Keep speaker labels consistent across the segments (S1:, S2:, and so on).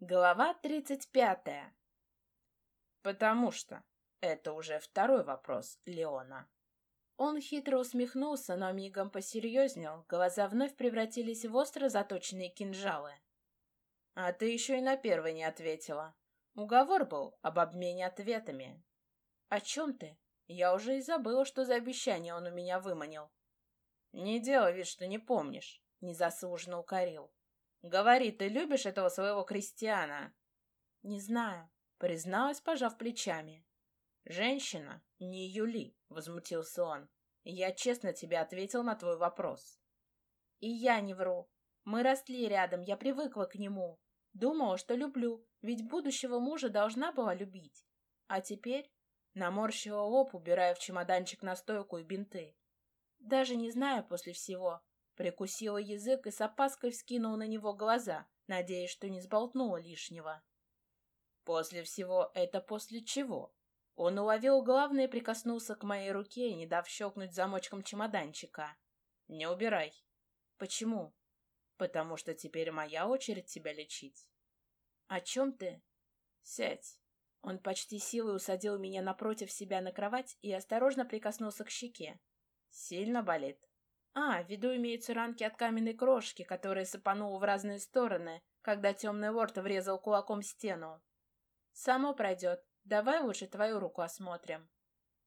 S1: Глава тридцать пятая. Потому что это уже второй вопрос Леона. Он хитро усмехнулся, но мигом посерьезнел, глаза вновь превратились в остро заточенные кинжалы. А ты еще и на первый не ответила. Уговор был об обмене ответами. О чем ты? Я уже и забыла, что за обещание он у меня выманил. Не делай вид, что не помнишь, незаслуженно укорил. Говори, ты любишь этого своего крестьяна? Не знаю, призналась, пожав плечами. Женщина, не Юли, возмутился он. Я честно тебе ответил на твой вопрос. И я не вру. Мы росли рядом, я привыкла к нему. Думала, что люблю, ведь будущего мужа должна была любить. А теперь наморщила лоб, убирая в чемоданчик настойку и бинты. Даже не знаю после всего, Прикусила язык и с опаской вскинула на него глаза, надеясь, что не сболтнула лишнего. После всего это после чего? Он уловил главное и прикоснулся к моей руке, не дав щелкнуть замочком чемоданчика. «Не убирай». «Почему?» «Потому что теперь моя очередь тебя лечить». «О чем ты?» «Сядь». Он почти силой усадил меня напротив себя на кровать и осторожно прикоснулся к щеке. «Сильно болит?» А, в виду имеются ранки от каменной крошки, которые сыпануло в разные стороны, когда темный ворт врезал кулаком стену. Само пройдет. Давай лучше твою руку осмотрим.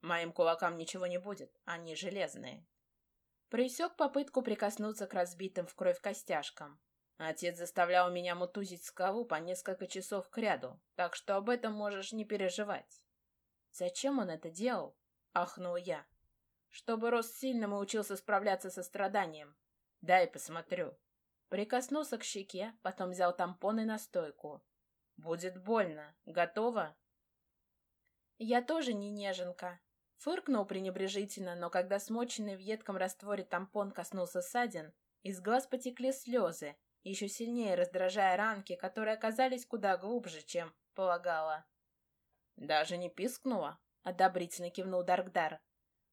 S1: Моим кулакам ничего не будет, они железные. Присек попытку прикоснуться к разбитым в кровь костяшкам. Отец заставлял меня мутузить скалу по несколько часов к ряду, так что об этом можешь не переживать. Зачем он это делал? Ахнул я чтобы рос сильным и учился справляться со страданием. Дай посмотрю. Прикоснулся к щеке, потом взял тампон и настойку. Будет больно. Готова? Я тоже не неженка. Фыркнул пренебрежительно, но когда смоченный в едком растворе тампон коснулся ссадин, из глаз потекли слезы, еще сильнее раздражая ранки, которые оказались куда глубже, чем полагала. «Даже не пискнула?» — одобрительно кивнул Даркдар.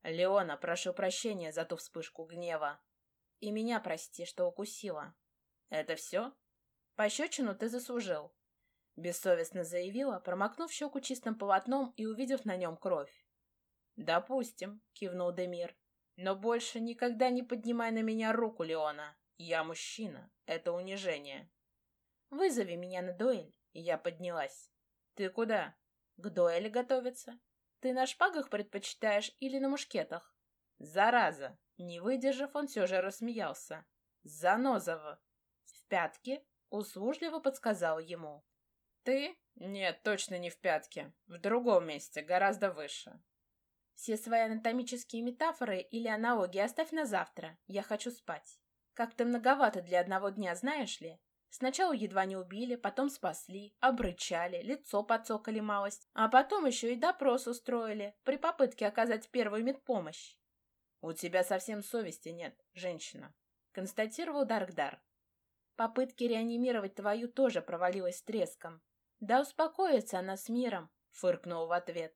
S1: «Леона, прошу прощения за ту вспышку гнева. И меня прости, что укусила. Это все? Пощечину ты заслужил». Бессовестно заявила, промокнув щеку чистым полотном и увидев на нем кровь. «Допустим», — кивнул Демир. «Но больше никогда не поднимай на меня руку, Леона. Я мужчина. Это унижение». «Вызови меня на дуэль». Я поднялась. «Ты куда?» «К дуэли готовиться. Ты на шпагах предпочитаешь или на мушкетах? Зараза! Не выдержав, он все же рассмеялся. Занозово! В пятке? Услужливо подсказал ему. Ты? Нет, точно не в пятке. В другом месте, гораздо выше. Все свои анатомические метафоры или аналогии оставь на завтра. Я хочу спать. Как-то многовато для одного дня, знаешь ли? Сначала едва не убили, потом спасли, обрычали, лицо подсокали малость, а потом еще и допрос устроили при попытке оказать первую медпомощь. «У тебя совсем совести нет, женщина», — констатировал Даркдар. «Попытки реанимировать твою тоже провалилась треском. Да успокоится она с миром», — фыркнул в ответ.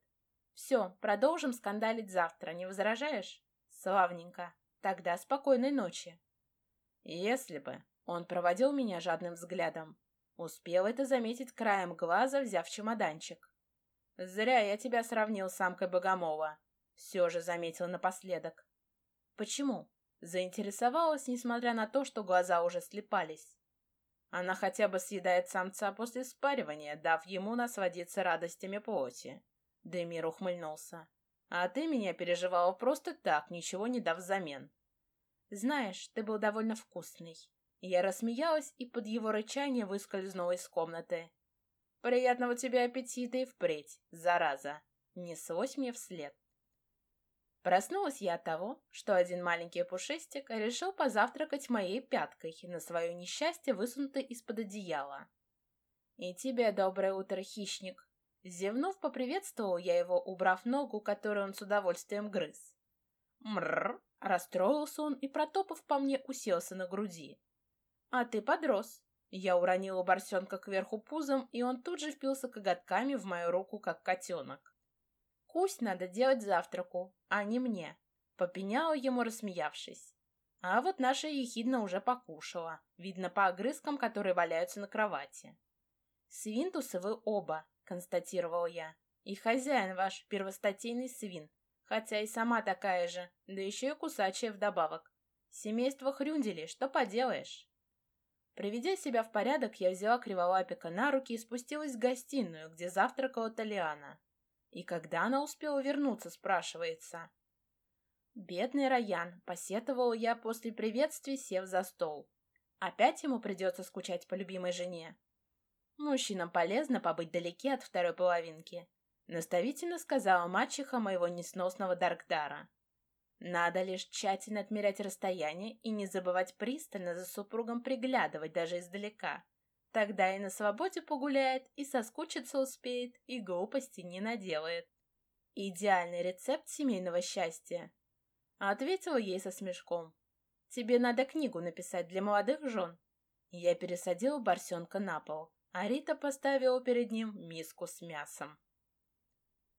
S1: «Все, продолжим скандалить завтра, не возражаешь?» «Славненько. Тогда спокойной ночи». «Если бы», он проводил меня жадным взглядом. Успел это заметить краем глаза, взяв чемоданчик. «Зря я тебя сравнил с самкой Богомова», — все же заметил напоследок. «Почему?» — заинтересовалась, несмотря на то, что глаза уже слепались. Она хотя бы съедает самца после спаривания, дав ему насладиться радостями плоти. Демир ухмыльнулся. «А ты меня переживала просто так, ничего не дав взамен». «Знаешь, ты был довольно вкусный», я рассмеялась и под его рычание выскользнула из комнаты. «Приятного тебе аппетита и впредь, зараза!» Неслось мне вслед. Проснулась я от того, что один маленький пушистик решил позавтракать моей пяткой, на свое несчастье высунутой из-под одеяла. «И тебе доброе утро, хищник!» Зевнув, поприветствовал я его, убрав ногу, которую он с удовольствием грыз. «Мрррр!» Расстроился он и, протопав по мне, уселся на груди. «А ты подрос». Я уронила борсенка кверху пузом, и он тут же впился коготками в мою руку, как котенок. «Кусь надо делать завтраку, а не мне», — попеняла ему, рассмеявшись. А вот наша ехидна уже покушала, видно по огрызкам, которые валяются на кровати. «Свинтусы вы оба», — констатировал я. «И хозяин ваш первостатейный свин, хотя и сама такая же, да еще и кусачая вдобавок. Семейство Хрюндели, что поделаешь?» Приведя себя в порядок, я взяла Криволапика на руки и спустилась в гостиную, где завтракала Талиана. И когда она успела вернуться, спрашивается. Бедный Раян, посетовал я после приветствия, сев за стол. Опять ему придется скучать по любимой жене. Мужчинам полезно побыть далеки от второй половинки, наставительно сказала мачеха моего несносного Даркдара. Надо лишь тщательно отмерять расстояние и не забывать пристально за супругом приглядывать даже издалека. Тогда и на свободе погуляет, и соскучиться успеет, и глупости не наделает. Идеальный рецепт семейного счастья. Ответила ей со смешком. Тебе надо книгу написать для молодых жен. Я пересадила барсенка на пол, а Рита поставила перед ним миску с мясом.